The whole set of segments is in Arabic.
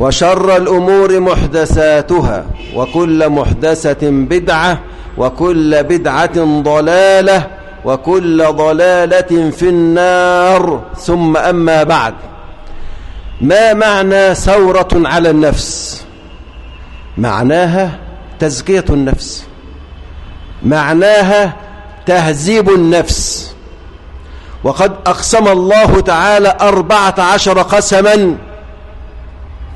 وشر الأمور محدثاتها وكل محدثة بدعة وكل بدعة ضلالة وكل ضلالة في النار ثم أما بعد. ما معنى ثورة على النفس؟ معناها تزكية النفس. معناها تهذيب النفس. وقد أقسم الله تعالى أربعة عشر قسما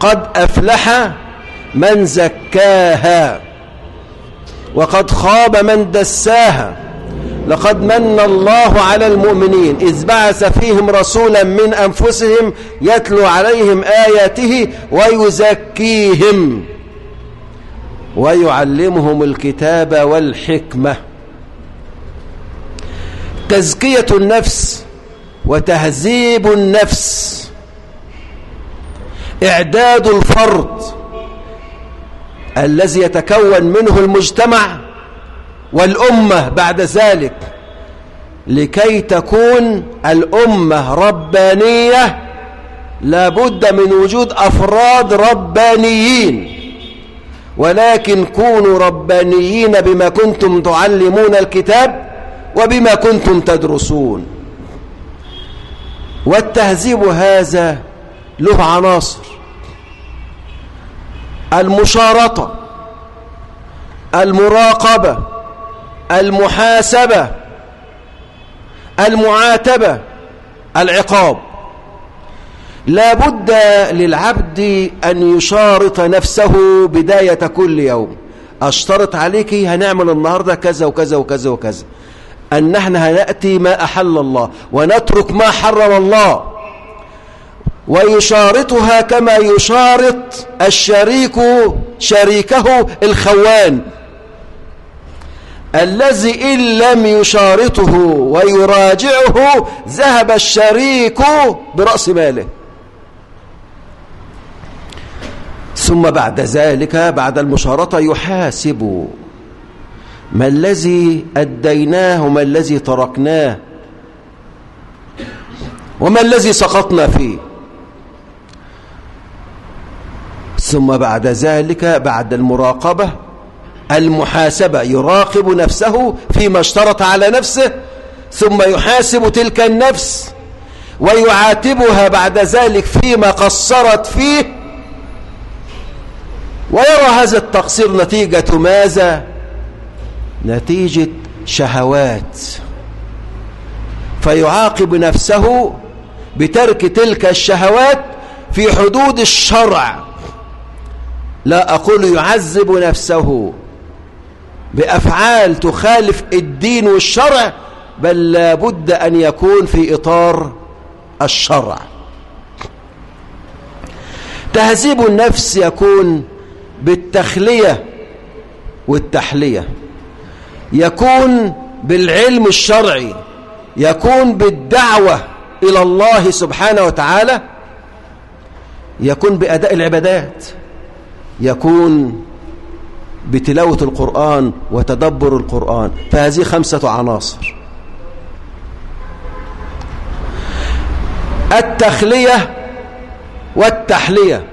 قد أفلح من زكاها وقد خاب من دساها لقد من الله على المؤمنين إذ بعث فيهم رسولا من أنفسهم يتلو عليهم آياته ويزكيهم ويعلمهم الكتاب والحكمة. تزكية النفس وتهذيب النفس. إعداد الفرد الذي يتكون منه المجتمع والأمة بعد ذلك لكي تكون الأمة ربانية لابد من وجود أفراد ربانيين. ولكن كونوا ربانيين بما كنتم تعلمون الكتاب وبما كنتم تدرسون. والتهذيب هذا له عناصر. المشارطة المراقبة المحاسبة المعاتبة العقاب. لا بد للعبد أن يشارط نفسه بداية كل يوم. أشترط عليك هنعمل النهاردة كذا وكذا وكذا وكذا. أن نحن هنأتي ما أحل الله ونترك ما حرم الله. ويشارطها كما يشارط الشريك شريكه الخوان. الذي إن لم يشارطه ويراجعه ذهب الشريك برأس ماله. ثم بعد ذلك بعد المشارطة يحاسب. ما الذي أديناه وما الذي تركناه وما الذي سقطنا فيه. ثم بعد ذلك بعد المراقبة المحاسبة يراقب نفسه فيما اشترط على نفسه ثم يحاسب تلك النفس ويعاتبها بعد ذلك فيما قصرت فيه ويرى هذا التقصير نتيجة ماذا؟ نتيجة شهوات. فيعاقب نفسه بترك تلك الشهوات في حدود الشرع. لا أقول يعذب نفسه بأفعال تخالف الدين والشرع بل لابد أن يكون في إطار الشرع. تهذيب النفس يكون بالتخلية والتحلية يكون بالعلم الشرعي يكون بالدعوة إلى الله سبحانه وتعالى يكون بأداء العبادات. يكون بتلاوة القرآن وتدبر القرآن. فهذه خمسة عناصر. التخلية والتحلية.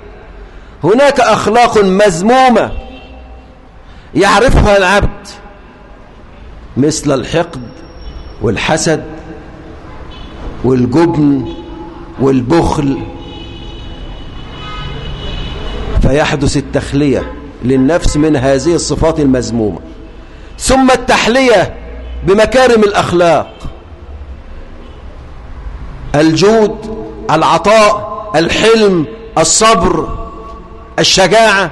هناك أخلاق مذمومة يعرفها العبد مثل الحقد والحسد والجبن والبخل فيحدث التخلية للنفس من هذه الصفات المذمومة. ثم التحلية بمكارم الأخلاق. الجود العطاء الحلم الصبر الشجاعة.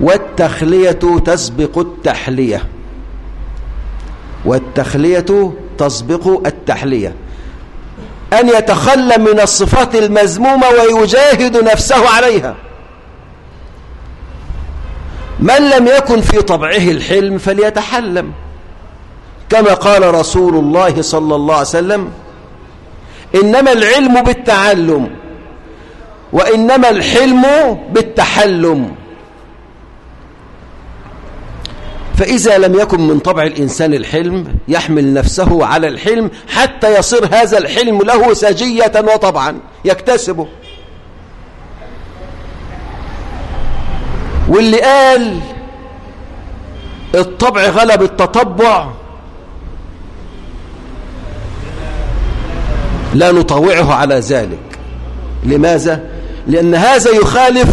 والتخلية تسبق التحلية. والتخلية تسبق التحلية. أن يتخلى من الصفات المذمومة ويجاهد نفسه عليها. من لم يكن في طبعه الحلم فليتحلم. كما قال رسول الله صلى الله عليه وسلم إنما العلم بالتعلم وإنما الحلم بالتحلم. فإذا لم يكن من طبع الإنسان الحلم يحمل نفسه على الحلم حتى يصير هذا الحلم له سجية وطبعا يكتسبه. واللي قال الطبع غلب التطبع لا نطوعه على ذلك. لماذا؟ لأن هذا يخالف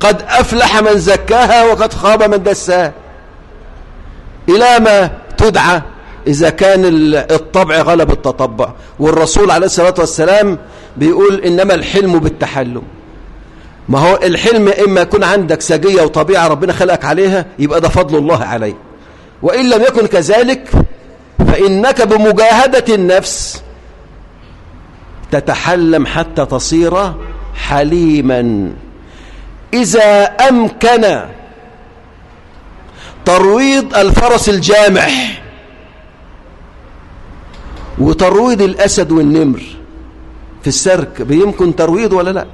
قد أفلح من زكاها وقد خاب من دساها. إلى ما تدعى إذا كان الطبع غلب التطبع. والرسول عليه الصلاة والسلام بيقول إنما الحلم بالتحلم. ما هو الحلم إما يكون عندك سجية وطبيعة ربنا خلقك عليها يبقى ده فضل الله عليه وإن لم يكن كذلك فإنك بمجاهدة النفس تتحلم حتى تصير حليما. إذا أمكن ترويض الفرس الجامح وترويض الأسد والنمر في السرك بيمكن ترويض ولا لا؟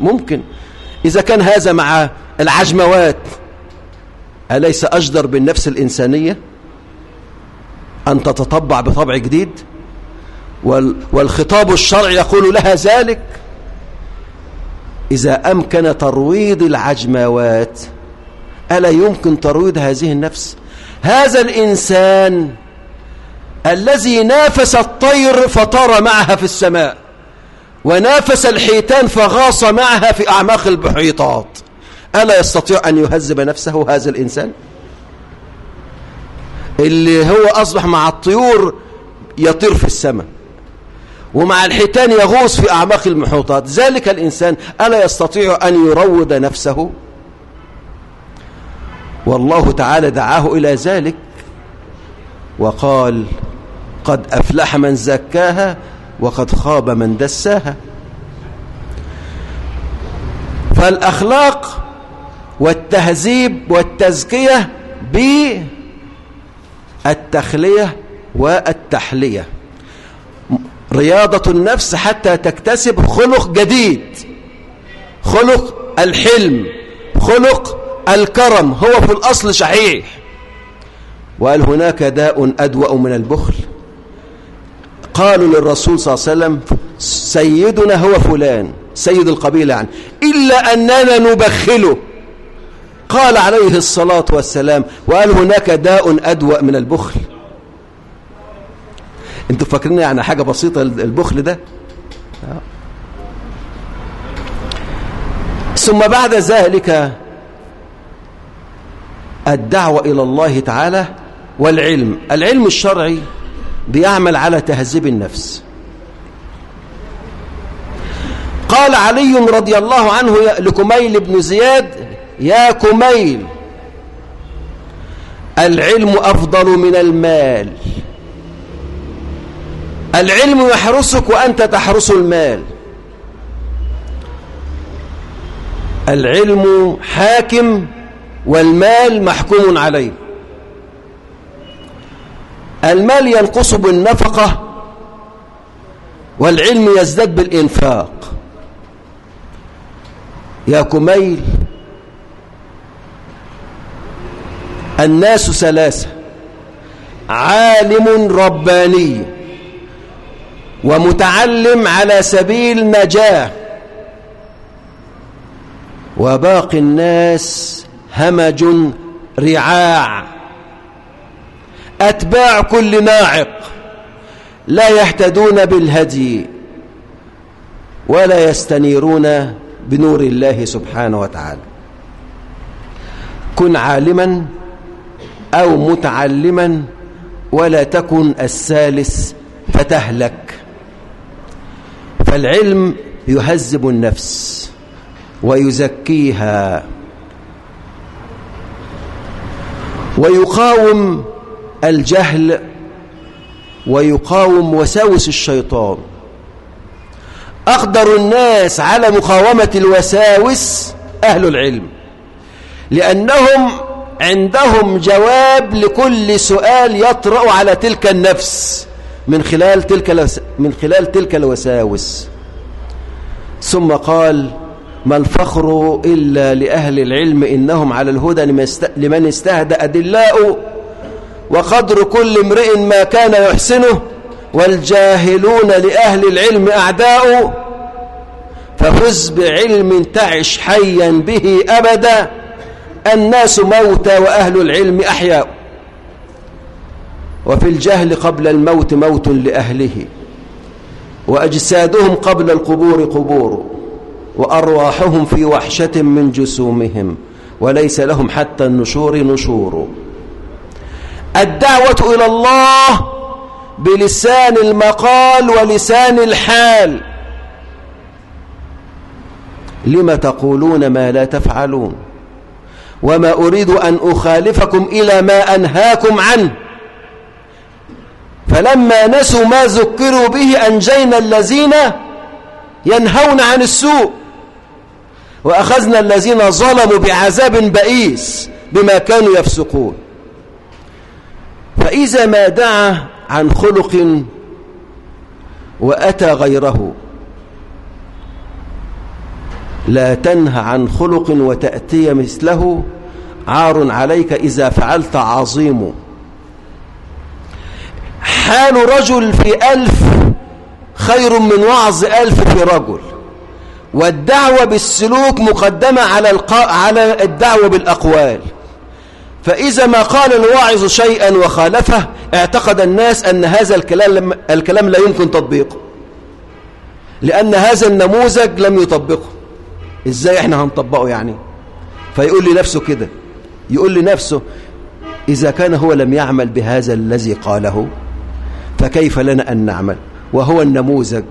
ممكن. إذا كان هذا مع العجموات أليس أجدر بالنفس الإنسانية أن تتطبع بطبع جديد؟ والخطاب الشرعي يقول لها ذلك إذا أمكن ترويض العجموات ألا يمكن ترويض هذه النفس؟ هذا الإنسان الذي نافس الطير فطار معها في السماء ونافس الحيتان فغاص معها في أعماق البحيطات ألا يستطيع أن يهذب نفسه هذا الإنسان؟ اللي هو أصبح مع الطيور يطير في السماء ومع الحيتان يغوص في أعماق المحيطات. ذلك الإنسان ألا يستطيع أن يروض نفسه؟ والله تعالى دعاه إلى ذلك وقال قد أفلح من زكاها وقد خاب من دساها فالأخلاق والتهذيب والتزكية بالتخلية والتحلية رياضة النفس حتى تكتسب خلق جديد خلق الحلم خلق الكرم هو في الأصل صحيح. وقال هناك داء أدوأ من البخل. قالوا للرسول صلى الله عليه وسلم سيدنا هو فلان سيد القبيلة يعني إلا أننا نبخله. قال عليه الصلاة والسلام وقال هناك داء أدوأ من البخل. أنتوا فاكرين يعني حاجة بسيطة البخل ده؟ ثم بعد ذلك الدعوة إلى الله تعالى والعلم. العلم الشرعي بيعمل على تهذيب النفس. قال علي رضي الله عنه لكميل بن زياد يا كميل العلم أفضل من المال. العلم يحرسك وأنت تحرس المال. العلم حاكم والمال محكوم عليه. المال ينقص بالنفقة والعلم يزداد بالإنفاق. يا كميل الناس ثلاثة عالم رباني ومتعلم على سبيل نجاه وباقي الناس همج رعاع. أتباع كل ناعق. لا يهتدون بالهدي ولا يستنيرون بنور الله سبحانه وتعالى. كن عالما أو متعلما ولا تكن الثالث فتهلك. فالعلم يهذب النفس ويزكيها. ويقاوم الجهل ويقاوم وساوس الشيطان. أقدر الناس على مقاومة الوساوس أهل العلم لأنهم عندهم جواب لكل سؤال يطرأ على تلك النفس من خلال تلك من خلال تلك الوساوس. ثم قال ما الفخر إلا لأهل العلم إنهم على الهدى لمن استهدى أدلاء وقدر كل امرئ ما كان يحسنه والجاهلون لأهل العلم أعداء ففز بعلم تعش حيا به أبدا الناس موتى وأهل العلم أحياء وفي الجهل قبل الموت موت لأهله وأجسادهم قبل القبور قبور وأرواحهم في وحشة من جسومهم وليس لهم حتى النشور نشور. الدعوة إلى الله بلسان المقال ولسان الحال. لم تقولون ما لا تفعلون؟ وما أريد أن أخالفكم إلى ما أنهاكم عنه. فلما نسوا ما ذكروا به أنجينا الذين ينهون عن السوء. وأخذنا الذين ظلموا بعذاب بئيس بما كانوا يفسقون. فإذا ما دعا عن خلق وأتى غيره لا تنهى عن خلق وتأتي مثله عار عليك إذا فعلت عظيم. حال رجل في ألف خير من وعظ ألف في رجل. والدعوة بالسلوك مقدمة على على الدعوة بالأقوال. فإذا ما قال الواعظ شيئا وخالفه اعتقد الناس أن هذا الكلام, الكلام لا يمكن تطبيقه. لأن هذا النموذج لم يطبقه. إزاي إحنا هنطبقه يعني؟ فيقول لنفسه كده. يقول لنفسه إذا كان هو لم يعمل بهذا الذي قاله فكيف لنا أن نعمل؟ وهو النموذج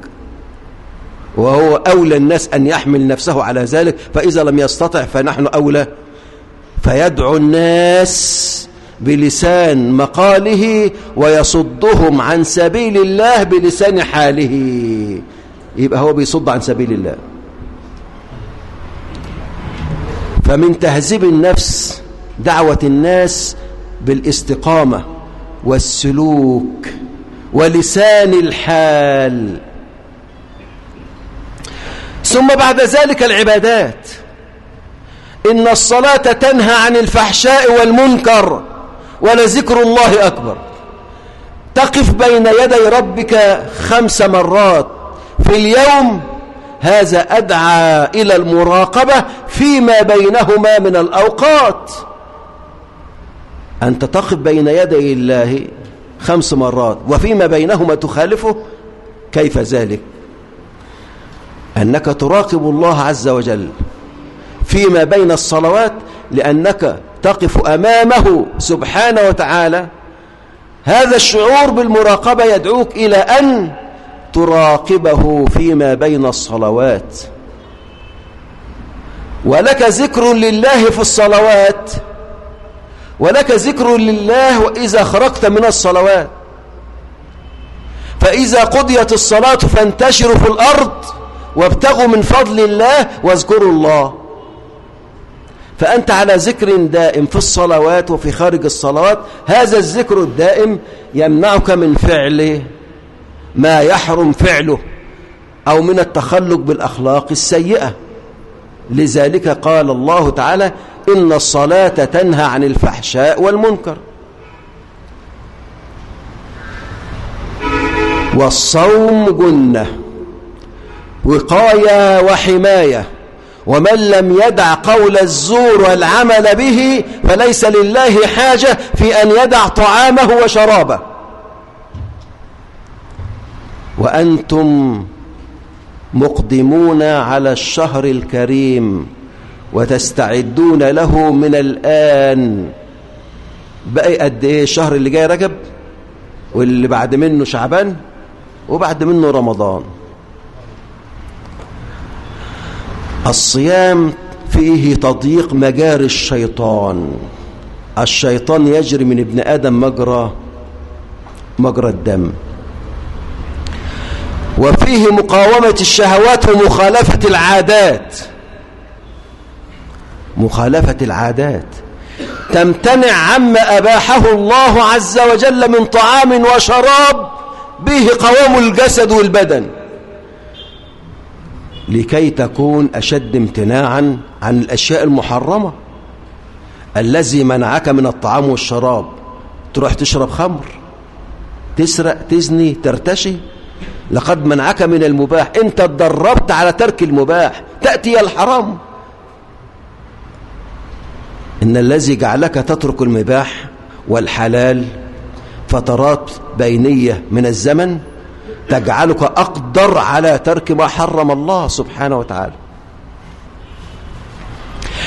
وهو أولى الناس أن يحمل نفسه على ذلك فإذا لم يستطع فنحن أولى. فيدعو الناس بلسان مقاله ويصدهم عن سبيل الله بلسان حاله. يبقى هو بيصد عن سبيل الله. فمن تهذيب النفس دعوة الناس بالاستقامة والسلوك ولسان الحال. ثم بعد ذلك العبادات. إن الصلاة تنهى عن الفحشاء والمنكر ولذكر الله أكبر. تقف بين يدي ربك خمس مرات في اليوم هذا أدعى إلى المراقبة فيما بينهما من الأوقات. أنت تقف بين يدي الله خمس مرات وفيما بينهما تخالفه كيف ذلك؟ أنك تراقب الله عز وجل فيما بين الصلوات لأنك تقف أمامه سبحانه وتعالى. هذا الشعور بالمراقبة يدعوك إلى أن تراقبه فيما بين الصلوات. ولك ذكر لله في الصلوات. ولك ذكر لله وإذا خرجت من الصلوات. فإذا قضيت الصلاة فانتشروا في الأرض. وابتغوا من فضل الله واذكروا الله. فأنت على ذكر دائم في الصلوات وفي خارج الصلوات هذا الذكر الدائم يمنعك من فعل ما يحرم فعله أو من التخلق بالأخلاق السيئة. لذلك قال الله تعالى إن الصلاة تنهى عن الفحشاء والمنكر. والصوم جنة. وقاية وحماية. ومن لم يدع قول الزور والعمل به فليس لله حاجة في أن يدع طعامه وشرابه. وأنتم مقدمون على الشهر الكريم وتستعدون له من الآن. بقي قد إيه الشهر اللي جاي رجب؟ واللي بعد منه شعبان وبعد منه رمضان. الصيام فيه تضييق مجاري الشيطان. الشيطان يجري من ابن آدم مجرى مجرى الدم. وفيه مقاومة الشهوات ومخالفة العادات. مخالفة العادات. تمتنع عما أباحه الله عز وجل من طعام وشراب به قوام الجسد والبدن. لكي تكون أشد امتناعا عن الأشياء المحرمة. الذي منعك من الطعام والشراب. تروح تشرب خمر. تسرق تزني ترتشي. لقد منعك من المباح. انت اتدربت على ترك المباح تأتي الحرام. إن الذي جعلك تترك المباح والحلال فترات بينية من الزمن تجعلك أقدر على ترك ما حرم الله سبحانه وتعالى.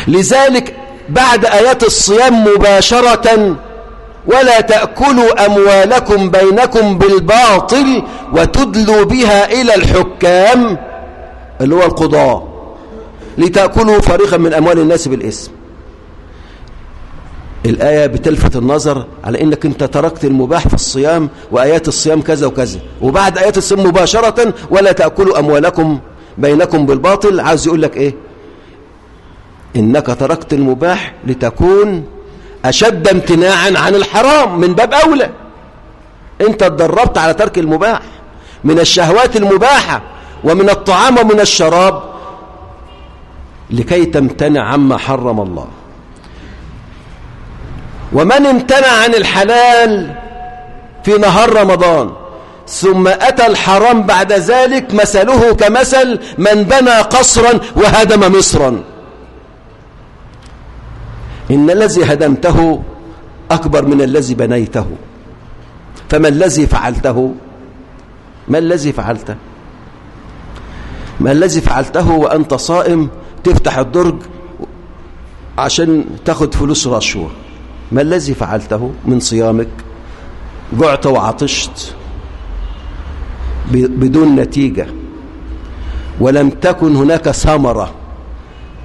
لذلك بعد آيات الصيام مباشرة ولا تأكلوا أموالكم بينكم بالباطل وتدلوا بها إلى الحكام اللي هو القضاء. لتأكلوا فريقا من أموال الناس بالإسم الآية بتلفت النظر على إنك أنت تركت المباح في الصيام وآيات الصيام كذا وكذا. وبعد آيات الصيام مباشرة ولا تأكلوا أموالكم بينكم بالباطل. عاوز يقول لك إيه؟ إنك تركت المباح لتكون أشد امتناعا عن الحرام من باب أولى. أنت اتدربت على ترك المباح. من الشهوات المباحة ومن الطعام ومن الشراب لكي تمتنع عما حرم الله. ومن امتنع عن الحلال في نهار رمضان ثم أتى الحرام بعد ذلك مثله كمثل من بنى قصرا وهدم مصرا. إن الذي هدمته أكبر من الذي بنيته. فما الذي فعلته؟ ما الذي فعلته؟ ما الذي فعلته وأنت صائم تفتح الدرج عشان تاخد فلوس رشوة. ما الذي فعلته من صيامك؟ جعت وعطشت بدون نتيجة ولم تكن هناك ثمرة.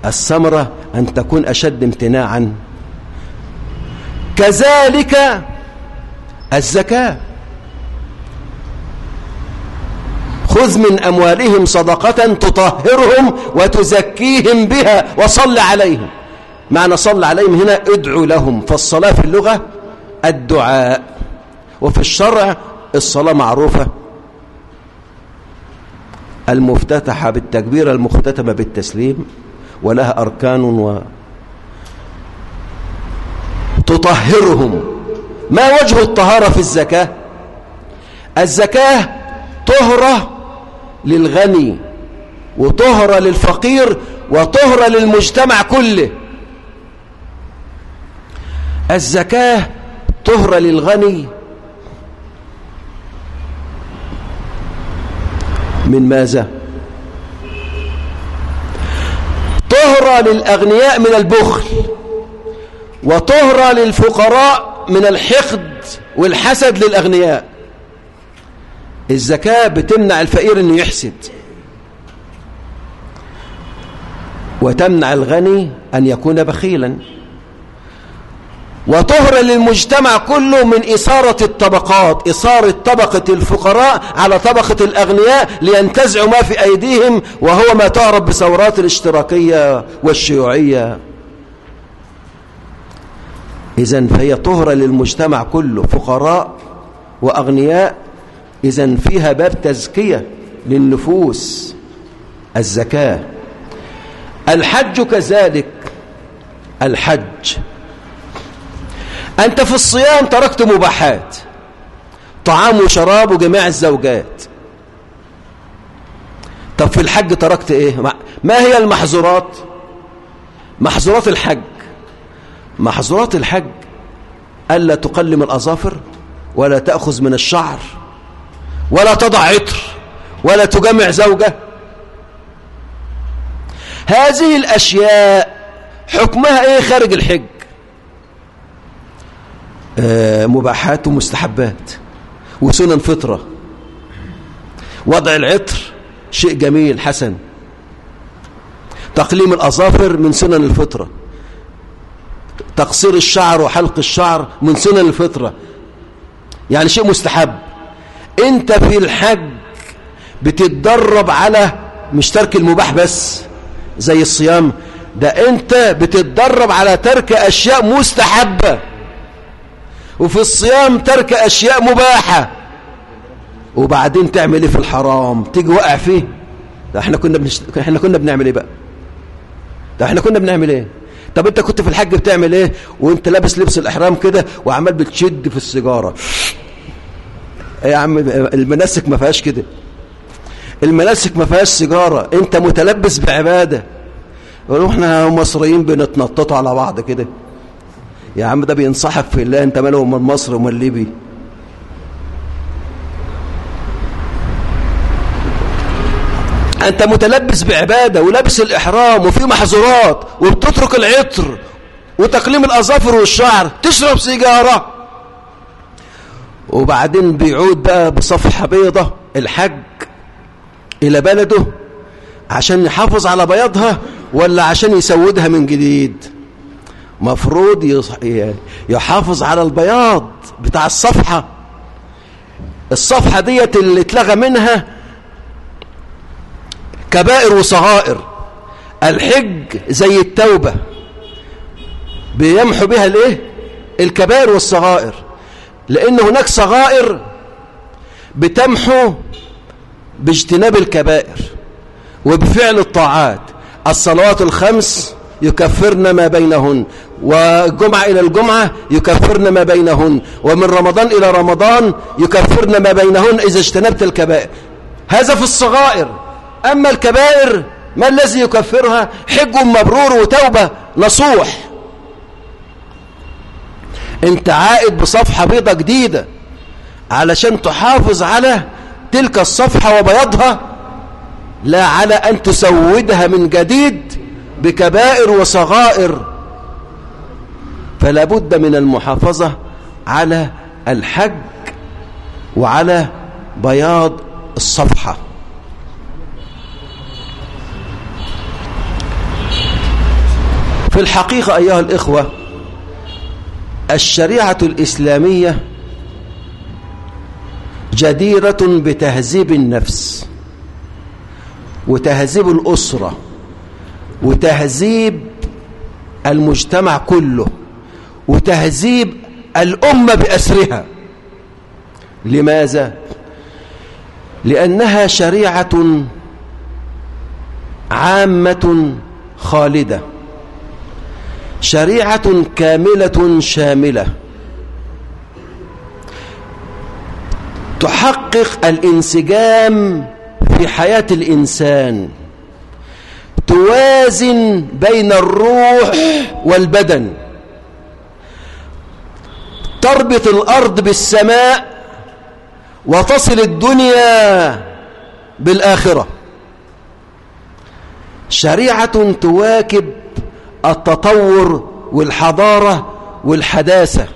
الثمرة أن تكون أشد امتناعا. كذلك الزكاة. خذ من أموالهم صدقة تطهرهم وتزكيهم بها وصل عليهم. معنى صل عليهم هنا ادعو لهم فالصلاة في اللغة الدعاء وفي الشرع الصلاة معروفة. المفتتحة بالتكبير المختتمة بالتسليم ولها أركان و تطهرهم. ما وجه الطهارة في الزكاة؟ الزكاة طهرة للغني وطهرة للفقير وطهرة للمجتمع كله. الزكاة طهرة للغني من ماذا؟ طهرة للأغنياء من البخل وطهرة للفقراء من الحقد والحسد للأغنياء. الزكاة بتمنع الفقير أنه يحسد. وتمنع الغني أن يكون بخيلا. وطهر للمجتمع كله من إثارة الطبقات إثارة طبقة الفقراء على طبقة الأغنياء لينتزعوا ما في أيديهم وهو ما تعرف بثورات الاشتراكية والشيوعية. إذا فهي طهرة للمجتمع كله فقراء وأغنياء إذا فيها باب تزكية للنفوس. الزكاة. الحج كذلك. الحج أنت في الصيام تركت مباحات طعام وشراب وجميع الزوجات. طب في الحج تركت إيه؟ ما هي المحظورات؟ محظورات الحج. محظورات الحج ألا تقلم الأظافر ولا تأخذ من الشعر ولا تضع عطر ولا تجمع زوجة. هذه الأشياء حكمها إيه خارج الحج؟ مباحات ومستحبات. وسنن فطرة. وضع العطر شيء جميل حسن. تقليم الأظافر من سنن الفطرة. تقصير الشعر وحلق الشعر من سنن الفطرة. يعني شيء مستحب. انت في الحج بتتدرب على مش ترك المباح بس زي الصيام. ده انت بتتدرب على ترك أشياء مستحبة. وفي الصيام ترك أشياء مباحة. وبعدين تعمل إيه في الحرام؟ تيجي وقع فيه. ده إحنا كنا بنشت... إحنا كنا بنعمل إيه بقى؟ ده إحنا كنا بنعمل إيه؟ طب أنت كنت في الحج بتعمل إيه؟ وأنت لابس لبس الإحرام كده وعمال بتشد في السيجارة. إيه يا عم؟ المناسك ما فيهاش كده. المناسك ما فيهاش سيجارة. أنت متلبس بعبادة. يقولوا إحنا مصريين بنتنططوا على بعض كده. يا عم ده بينصحك في الله انت ماله من مصر ومن ليبي انت متلبس بعبادة ولابس الإحرام وفي محظورات وبتترك العطر وتقليم الأظافر والشعر تشرب سيجارة. وبعدين بيعود بقى بصفحة بيضة الحج إلى بلده عشان يحافظ على بياضها ولا عشان يسودها من جديد؟ مفروض يحافظ على البياض بتاع الصفحة. الصفحة ديت اللي اتلغى منها كبائر وصغائر. الحج زي التوبة. بيمحو بها الايه؟ الكبائر والصغائر. لأن هناك صغائر بتمحو باجتناب الكبائر وبفعل الطاعات. الصلوات الخمس يكفرن ما بينهن. والجمعة إلى الجمعة يكفرن ما بينهن ومن رمضان إلى رمضان يكفرن ما بينهن إذا اجتنبت الكبائر. هذا في الصغائر. أما الكبائر ما الذي يكفرها؟ حج مبرور وتوبة نصوح. أنت عائد بصفحة بيضة جديدة علشان تحافظ على تلك الصفحة وبيضها لا على أن تسودها من جديد بكبائر وصغائر. فلا بد من المحافظة على الحج وعلى بياض الصفحة. في الحقيقة أيها الإخوة الشريعة الإسلامية جديرة بتهذيب النفس وتهذيب الأسرة وتهذيب المجتمع كله. وتهذيب الأمة بأسرها. لماذا؟ لأنها شريعة عامة خالدة. شريعة كاملة شاملة. تحقق الانسجام في حياة الإنسان. توازن بين الروح والبدن. تربط الأرض بالسماء وتصل الدنيا بالآخرة. شريعة تواكب التطور والحضارة والحداثة.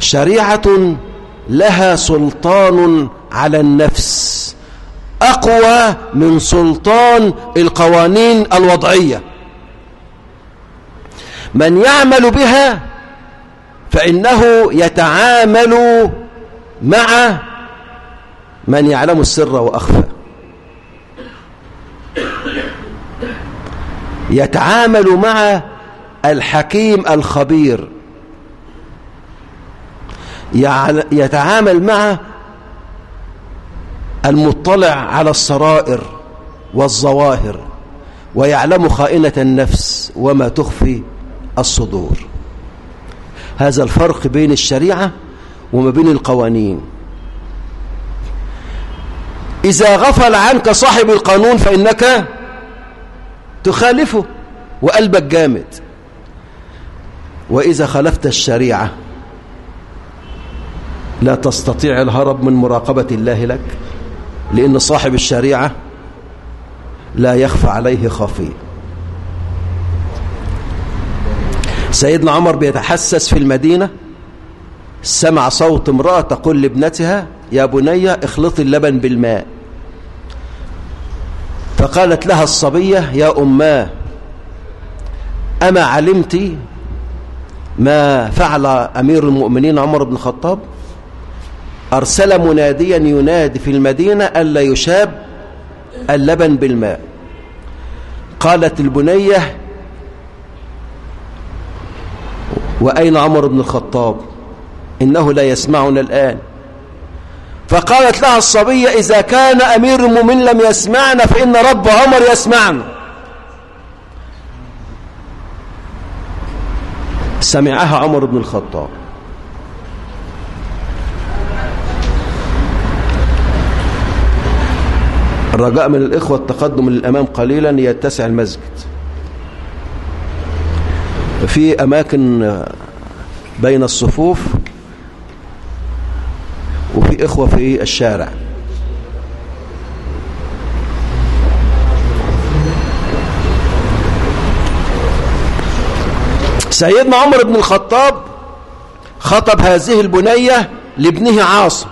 شريعة لها سلطان على النفس أقوى من سلطان القوانين الوضعية. من يعمل بها فإنه يتعامل مع من يعلم السر وأخفى. يتعامل مع الحكيم الخبير. يتعامل مع المطلع على السرائر والظواهر ويعلم خائنة النفس وما تخفي. الصدور. هذا الفرق بين الشريعة وما بين القوانين. إذا غفل عنك صاحب القانون فإنك تخالفه وقلبك جامد. وإذا خالفت الشريعة لا تستطيع الهرب من مراقبة الله لك لأن صاحب الشريعة لا يخفى عليه خفي سيدنا عمر بيتحسس في المدينة سمع صوت امرأة تقول لابنتها يا بني اخلطي اللبن بالماء. فقالت لها الصبية يا أماه أما علمت ما فعل أمير المؤمنين عمر بن الخطاب؟ أرسل مناديا ينادي في المدينة ألا يشاب اللبن بالماء. قالت البنية وأين عمر بن الخطاب؟ إنه لا يسمعنا الآن. فقالت لها الصبية إذا كان أمير المؤمنين لم يسمعنا فإن رب عمر يسمعنا. سمعها عمر بن الخطاب. الرجاء من الإخوة التقدم للأمام قليلا يتسع المسجد. في أماكن بين الصفوف وفي إخوة في الشارع. سيدنا عمر بن الخطاب خطب هذه البنية لابنه عاصم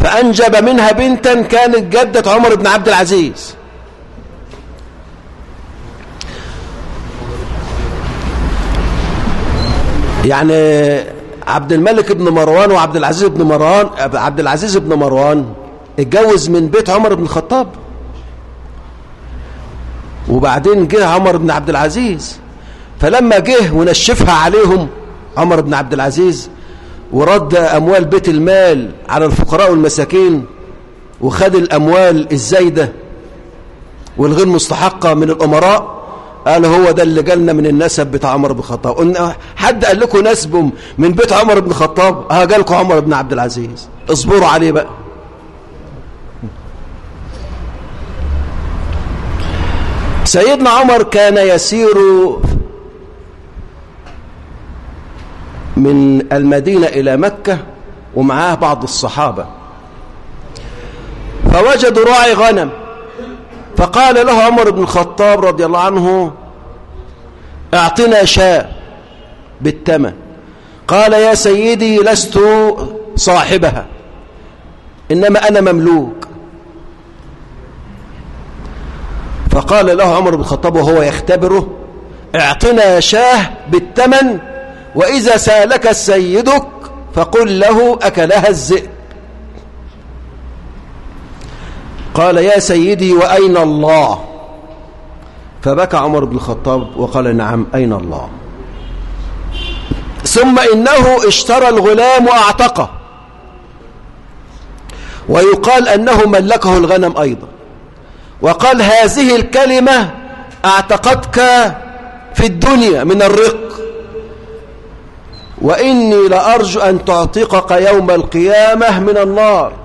فأنجب منها بنتا كانت جدة عمر بن عبد العزيز. يعني عبد الملك بن مروان وعبد العزيز بن مروان عبد العزيز بن مروان اتجوز من بيت عمر بن الخطاب. وبعدين جه عمر بن عبد العزيز. فلما جه ونشفها عليهم عمر بن عبد العزيز ورد أموال بيت المال على الفقراء والمساكين وخد الأموال الزايدة والغير مستحقة من الأمراء قال هو ده اللي جالنا من النسب بتاع عمر بن الخطاب. قلنا حد قال لكم نسبه من بيت عمر بن الخطاب؟ آه جالكم عمر بن عبد العزيز. اصبروا عليه بقى. سيدنا عمر كان يسير من المدينة إلى مكة ومعاه بعض الصحابة. فوجدوا راعي غنم. فقال له عمر بن الخطاب رضي الله عنه أعطنا شاء بالتمن. قال يا سيدي لست صاحبها إنما أنا مملوك. فقال له عمر بن الخطاب وهو يختبره أعطنا شاه بالتمن وإذا سالك سيدك فقل له أكلها الذئب قال يا سيدي وأين الله؟ فبكى عمر بن الخطاب وقال نعم أين الله؟ ثم إنه اشترى الغلام وأعتقه. ويقال أنه ملكه الغنم أيضا. وقال هذه الكلمة أعتقدك في الدنيا من الرق. وإني لأرجو أن تعتقك يوم القيامة من النار.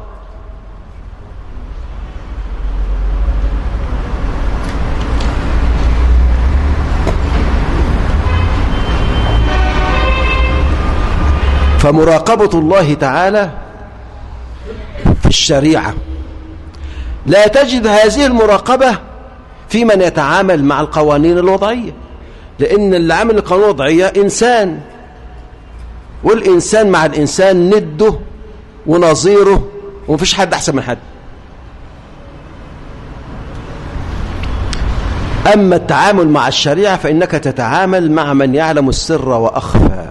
فمراقبة الله تعالى في الشريعة. لا تجد هذه المراقبة في من يتعامل مع القوانين الوضعية لأن اللي عامل القانون الوضعية إنسان والإنسان مع الإنسان نده ونظيره ومفيش حد أحسن من حد. أما التعامل مع الشريعة فإنك تتعامل مع من يعلم السر وأخفى.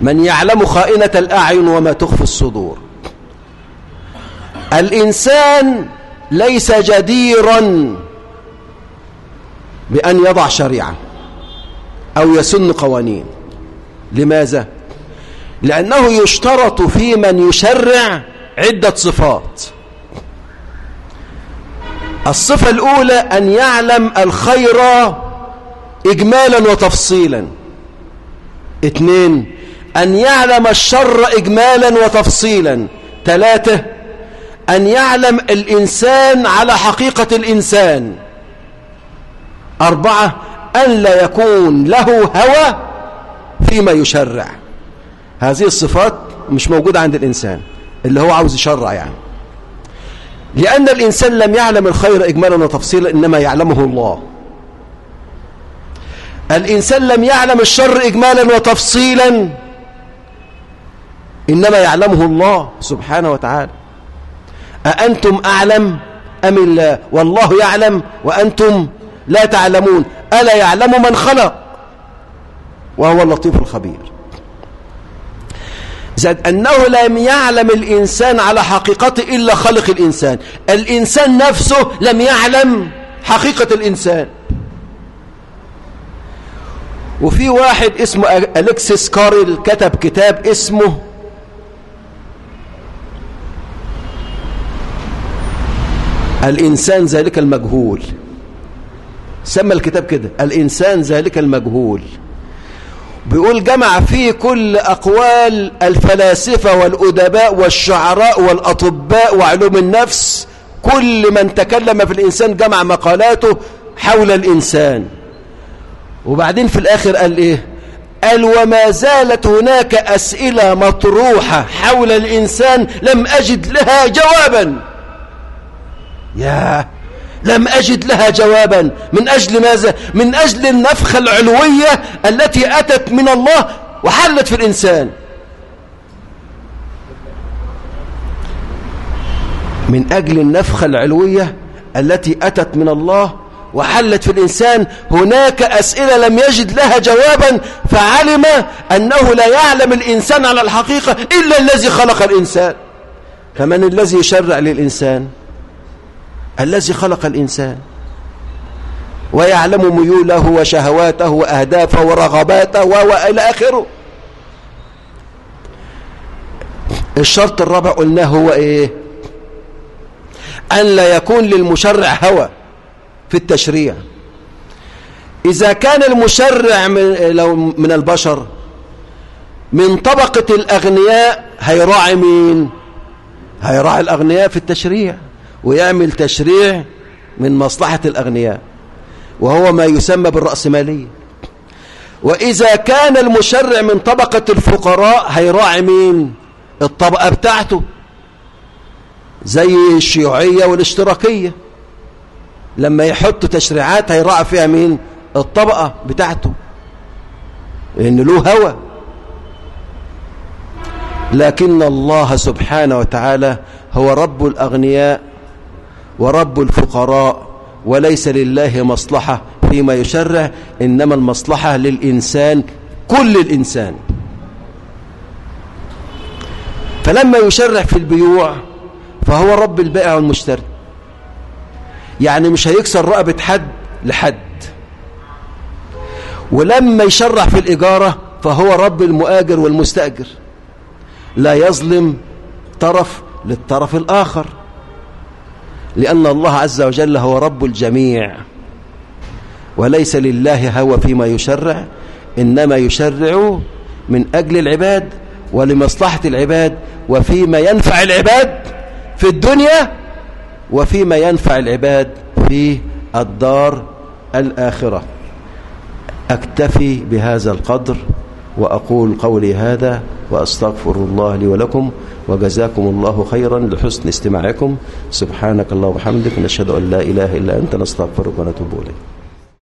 من يعلم خائنة الأعين وما تخفي الصدور. الإنسان ليس جديرا بأن يضع شريعة أو يسن قوانين. لماذا؟ لأنه يشترط في من يشرع عدة صفات. الصفة الأولى أن يعلم الخير إجمالا وتفصيلا. اثنين أن يعلم الشر إجمالا وتفصيلا. ثلاثة أن يعلم الإنسان على حقيقة الإنسان. أربعة أن لا يكون له هوى فيما يشرع. هذه الصفات مش موجودة عند الإنسان اللي هو عاوز يشرع يعني. لأن الإنسان لم يعلم الخير إجمالا وتفصيلا إنما يعلمه الله. الإنسان لم يعلم الشر إجمالا وتفصيلا. إنما يعلمه الله سبحانه وتعالى. أأنتم أعلم أم الله والله يعلم وأنتم لا تعلمون. ألا يعلم من خلق؟ وهو اللطيف الخبير. زاد أنه لم يعلم الإنسان على حقيقته إلا خلق الإنسان. الإنسان نفسه لم يعلم حقيقة الإنسان. وفي واحد اسمه أليكسيس كارل كتب كتاب اسمه الإنسان ذلك المجهول. سمى الكتاب كده الإنسان ذلك المجهول. بيقول جمع فيه كل أقوال الفلاسفة والأدباء والشعراء والأطباء وعلوم النفس كل من تكلم في الإنسان جمع مقالاته حول الإنسان. وبعدين في الآخر قال إيه؟ قال وما زالت هناك أسئلة مطروحة حول الإنسان لم أجد لها جوابا. يا لم أجد لها جوابا. من أجل ماذا؟ من أجل النفخة العلوية التي أتت من الله وحلت في الإنسان. من أجل النفخة العلوية التي أتت من الله وحلت في الإنسان هناك أسئلة لم يجد لها جوابا فعلم أنه لا يعلم الإنسان على الحقيقة إلا الذي خلق الإنسان. فمن الذي يشرع للإنسان؟ الذي خلق الإنسان ويعلم ميوله وشهواته وأهدافه ورغباته وإلى آخره. الشرط الرابع قلناه هو إيه؟ أن لا يكون للمشرع هوى في التشريع. إذا كان المشرع من, لو من البشر من طبقة الأغنياء هيراعي مين؟ هيراعي الأغنياء في التشريع. ويعمل تشريع من مصلحة الأغنياء وهو ما يسمى بالرأسمالية. وإذا كان المشرع من طبقة الفقراء هيراعي مين؟ الطبقة بتاعته زي الشيوعية والاشتراكية. لما يحط تشريعات هيراعي فيها مين؟ الطبقة بتاعته لأن له هوى. لكن الله سبحانه وتعالى هو رب الأغنياء ورب الفقراء وليس لله مصلحة فيما يشرع إنما المصلحة للإنسان كل الإنسان. فلما يشرع في البيوع فهو رب البائع والمشتري. يعني مش هيكسر رقبة حد لحد. ولما يشرع في الإجارة فهو رب المؤاجر والمستأجر. لا يظلم طرف للطرف الآخر. لأن الله عز وجل هو رب الجميع. وليس لله هوى فيما يشرع إنما يشرع من أجل العباد ولمصلحة العباد وفيما ينفع العباد في الدنيا وفيما ينفع العباد في الدار الآخرة. أكتفي بهذا القدر. وأقول قولي هذا وأستغفر الله لي ولكم وجزاكم الله خيرا لحسن استماعكم. سبحانك الله وبحمدك نشهد أن لا إله إلا أنت نستغفرك ونتوب إليك.